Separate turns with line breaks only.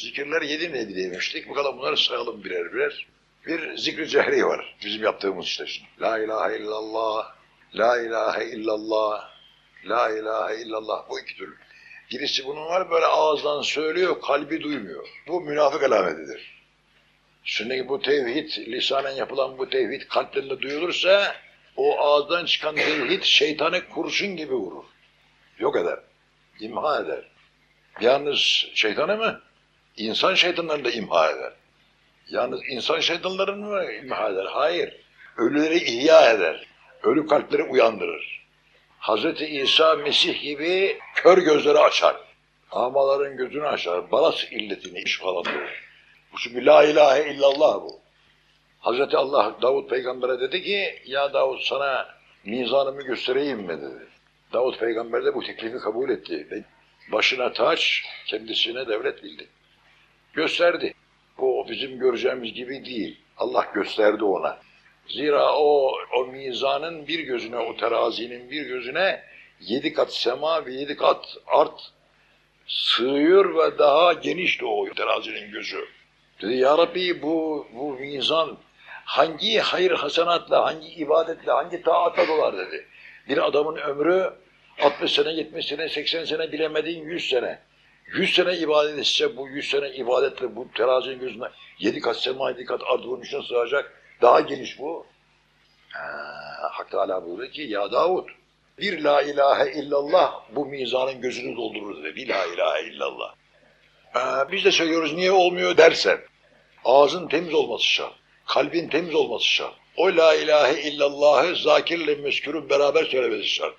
Zikirler yedi nevi demiştik. Bakalım bunları sayalım birer birer. Bir zikri cehri var. Bizim yaptığımız işte şimdi. La ilahe illallah. La ilahe illallah. La ilahe illallah. Bu iki türlü. Birisi bunun var böyle ağızdan söylüyor, kalbi duymuyor. Bu münafık alametidir. Şimdi bu tevhid, lisanen yapılan bu tevhid kalplerinde duyulursa o ağızdan çıkan tevhid şeytanı kurşun gibi vurur. Yok eder. imha eder. Yalnız şeytanı mı? İnsan şeytanlarını da imha eder. Yalnız insan şeytanlarını mı imha eder? Hayır. Ölüleri ihya eder. Ölü kalpleri uyandırır. Hazreti İsa Mesih gibi kör gözleri açar. Amaların gözünü açar. Balas illetini iş falan verir. Bu çünkü la ilahe illallah bu. Hazreti Allah Davut peygambere dedi ki ya Davut sana mizanımı göstereyim mi dedi. Davut peygamber de bu teklifi kabul etti. Başına taç, kendisine devlet bildi. Gösterdi. O bizim göreceğimiz gibi değil. Allah gösterdi ona. Zira o, o mizanın bir gözüne, o terazinin bir gözüne yedi kat sema ve yedi kat art sığıyor ve daha geniş de o terazinin gözü. Dedi ya Rabbi bu, bu mizan hangi hayır hasenatla, hangi ibadetle, hangi taatla dolar dedi. Bir adamın ömrü 60 sene, 70 sene, 80 sene bilemediğin 100 sene. 100 sene ibadet etse bu 100 sene ibadetle bu terazinin gözüne 7 kat sema, 7 kat ard bunun içine sığacak. Daha geniş bu. Ha, Hak Teala buyuruyor ki ya Davud bir la ilahe illallah bu mizanın gözünü doldurur dedi. Bir la ilahe illallah. Ee, biz de söylüyoruz niye olmuyor dersen. Ağzın temiz olması şart. Kalbin temiz olması şart. O la ilahe illallahı zakirle meskürün beraber söylemesi şart.